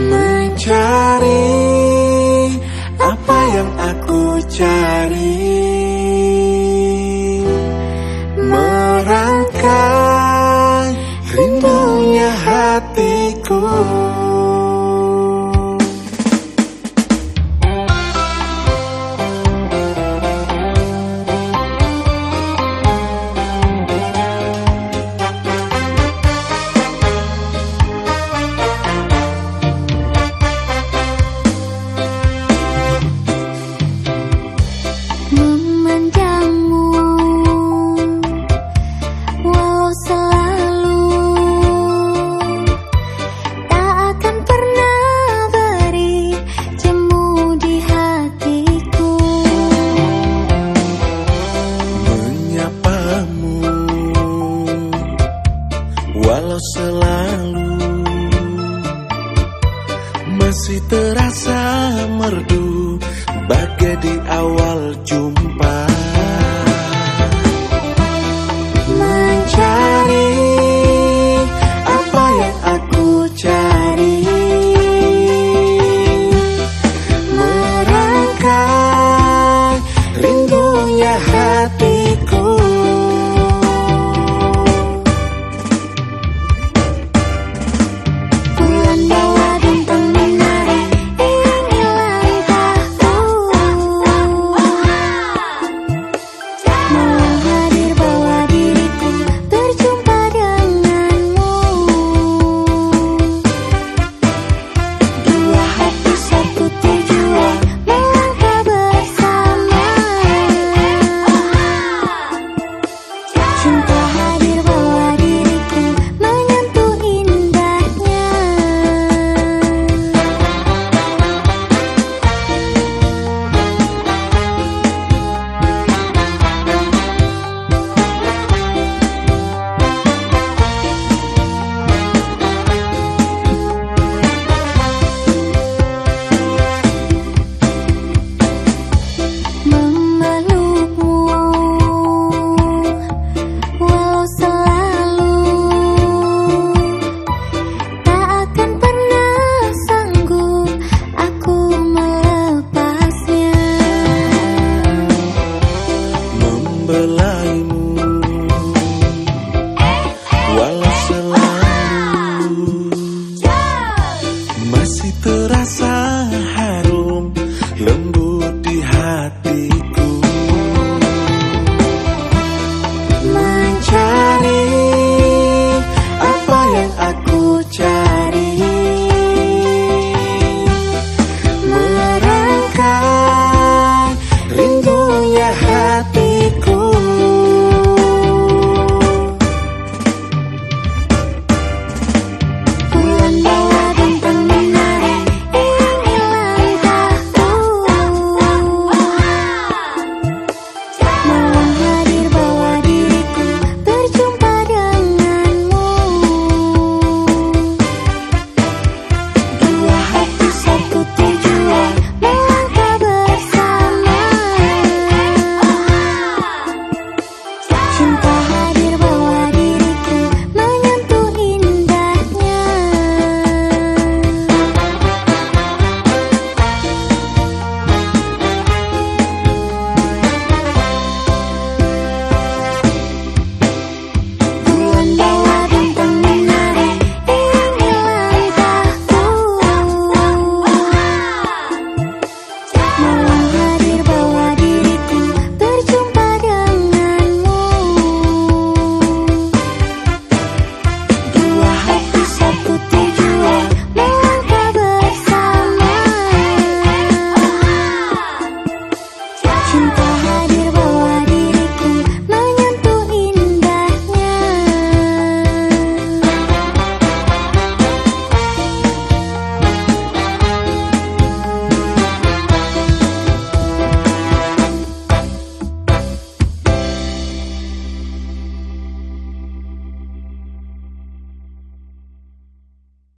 Mencari apa yang aku cari Masih terasa merdu Bagai di awal jumpa. Mencari Apa yang aku cari. Merangkai Rindunya hatiku Lembrando